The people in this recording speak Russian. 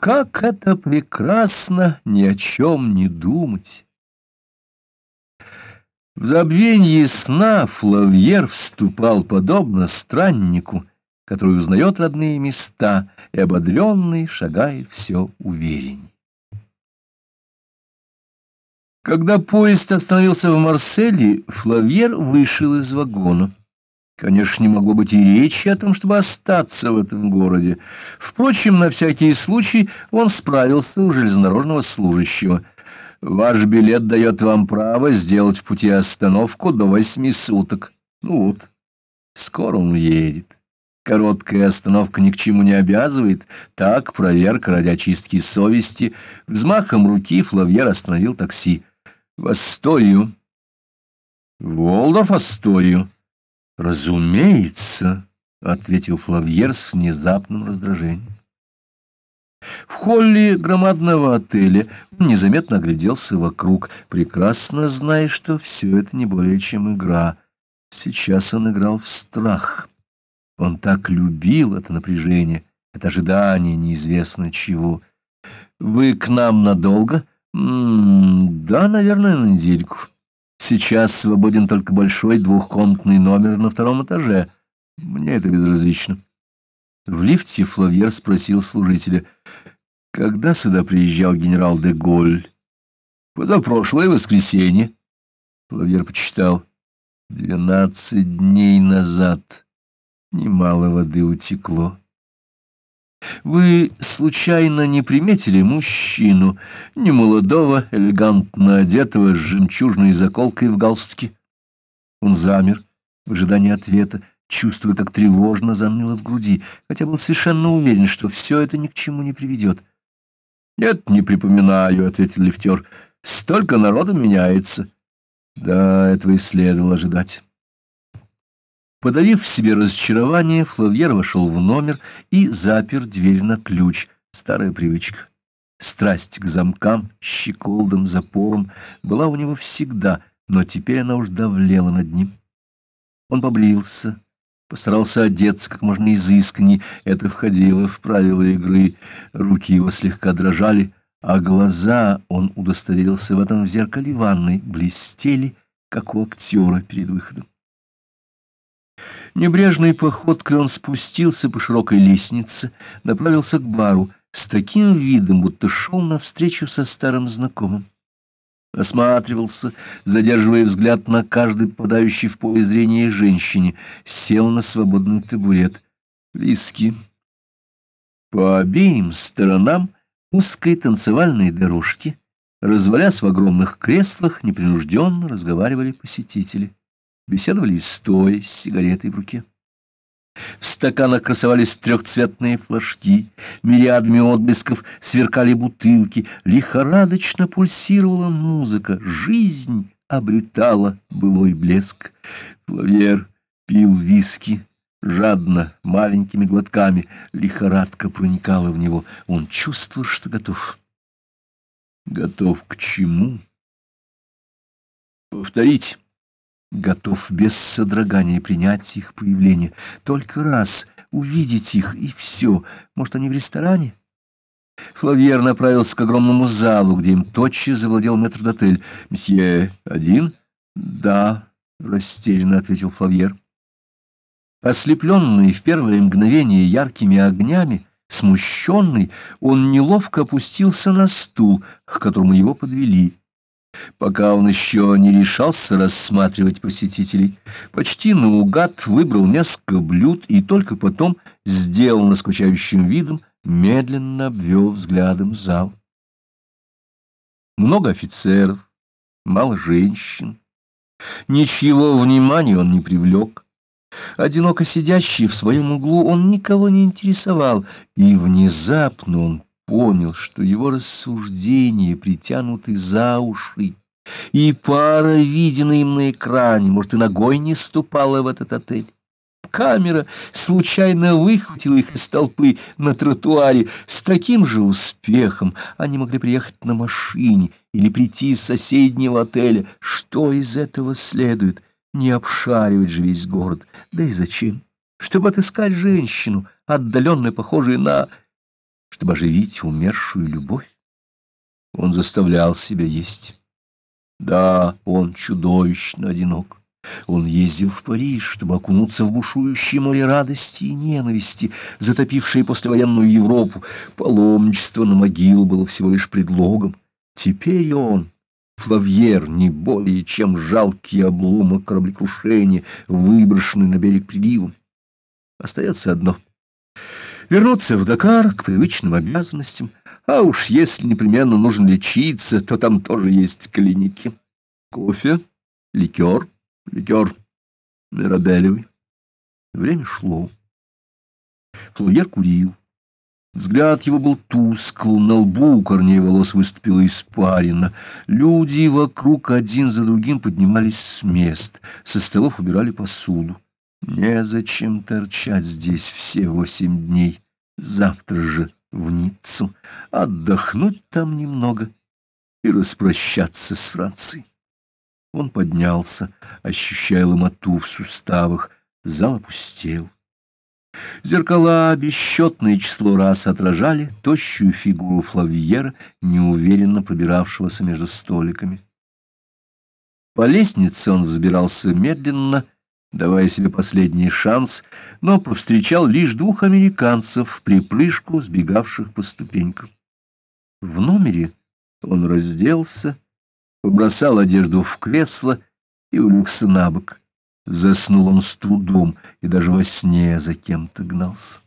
как это прекрасно ни о чем не думать! В забвенье сна Флавьер вступал подобно страннику, который узнает родные места и, ободренный, шагает все уверенней. Когда поезд остановился в Марселе, Флавьер вышел из вагона. Конечно, не могло быть и речи о том, чтобы остаться в этом городе. Впрочем, на всякий случай он справился у железнодорожного служащего. «Ваш билет дает вам право сделать в пути остановку до восьми суток. Ну вот, скоро он уедет. Короткая остановка ни к чему не обязывает. Так, проверка ради очистки совести. Взмахом руки Флавьер остановил такси. В Асторию. Волдов Асторию. «Разумеется», — ответил Флавьер с внезапным раздражением. В холле громадного отеля он незаметно огляделся вокруг, прекрасно зная, что все это не более чем игра. Сейчас он играл в страх. Он так любил это напряжение, это ожидание неизвестно чего. «Вы к нам надолго?» М -м «Да, наверное, на недельку». Сейчас свободен только большой двухкомнатный номер на втором этаже. Мне это безразлично. В лифте Флавьер спросил служителя, когда сюда приезжал генерал де Голь? Позапрошлое воскресенье. Флавьер почитал. Двенадцать дней назад. Немало воды утекло. Вы случайно не приметили мужчину, немолодого, элегантно одетого, с жемчужной заколкой в галстуке? Он замер в ожидании ответа, чувствуя, как тревожно заныло в груди, хотя был совершенно уверен, что все это ни к чему не приведет. — Нет, не припоминаю, — ответил лифтер. — Столько народу меняется. Да, этого и следовало ожидать. Подавив в себе разочарование, Флавьер вошел в номер и запер дверь на ключ. Старая привычка. Страсть к замкам, щеколдам, запорам была у него всегда, но теперь она уж давлела над ним. Он побрился, постарался одеться как можно изысканней. Это входило в правила игры. Руки его слегка дрожали, а глаза, он удостоверился в этом в зеркале ванной, блестели, как у актера перед выходом. Небрежной походкой он спустился по широкой лестнице, направился к бару с таким видом, будто шел навстречу со старым знакомым. Осматривался, задерживая взгляд на каждый попадающий в поле зрения женщине, сел на свободный табурет. Виски. По обеим сторонам узкой танцевальной дорожки, развалясь в огромных креслах, непринужденно разговаривали посетители беседовали стоя с сигаретой в руке. В стаканах красовались трехцветные флажки, мириадами отблесков сверкали бутылки, лихорадочно пульсировала музыка, жизнь обретала былой блеск. Флавьер пил виски жадно, маленькими глотками, лихорадка проникала в него, он чувствовал, что готов. Готов к чему? Повторить готов без содрогания принять их появление. Только раз увидеть их, и все. Может, они в ресторане? Флавьер направился к огромному залу, где им тотчас завладел метрдотель. «Мсье один?» «Да», — растерянно ответил Флавьер. Ослепленный в первое мгновение яркими огнями, смущенный, он неловко опустился на стул, к которому его подвели. Пока он еще не решался рассматривать посетителей, почти наугад выбрал несколько блюд и только потом сделал наскучающим видом, медленно обвел взглядом зал. Много офицеров, мало женщин. Ничего внимания он не привлек. Одиноко сидящий в своем углу, он никого не интересовал, и внезапно он понял, что его рассуждения притянуты за уши, и пара, виденная им на экране, может, и ногой не ступала в этот отель. Камера случайно выхватила их из толпы на тротуаре. С таким же успехом они могли приехать на машине или прийти из соседнего отеля. Что из этого следует? Не обшаривать же весь город. Да и зачем? Чтобы отыскать женщину, отдаленно похожую на... чтобы оживить умершую любовь. Он заставлял себя есть. Да, он чудовищно одинок. Он ездил в Париж, чтобы окунуться в бушующее море радости и ненависти, затопившее послевоенную Европу. Паломничество на могилу было всего лишь предлогом. Теперь он, Флавьер, не более чем жалкий обломок кораблекрушения, выброшенный на берег приливом. Остается одно — вернуться в Дакар к привычным обязанностям, а уж если непременно нужно лечиться, то там тоже есть клиники. Кофе, ликер, ликер, мирабелевый. Время шло. Флавьер курил. Взгляд его был тускл, на лбу у корней волос выступила испарина. Люди вокруг один за другим поднимались с мест, со столов убирали посуду. Незачем торчать здесь все восемь дней. Завтра же в Ниццу, отдохнуть там немного и распрощаться с Францией. Он поднялся, ощущая ломоту в суставах. Зал опустел. Зеркала бесчетное число раз отражали тощую фигуру Флавьера, неуверенно пробиравшегося между столиками. По лестнице он взбирался медленно, давая себе последний шанс, но повстречал лишь двух американцев, припрыжку сбегавших по ступенькам. В номере он разделся, побросал одежду в кресло и улегся на бок. Заснул он с трудом и даже во сне за кем-то гнался.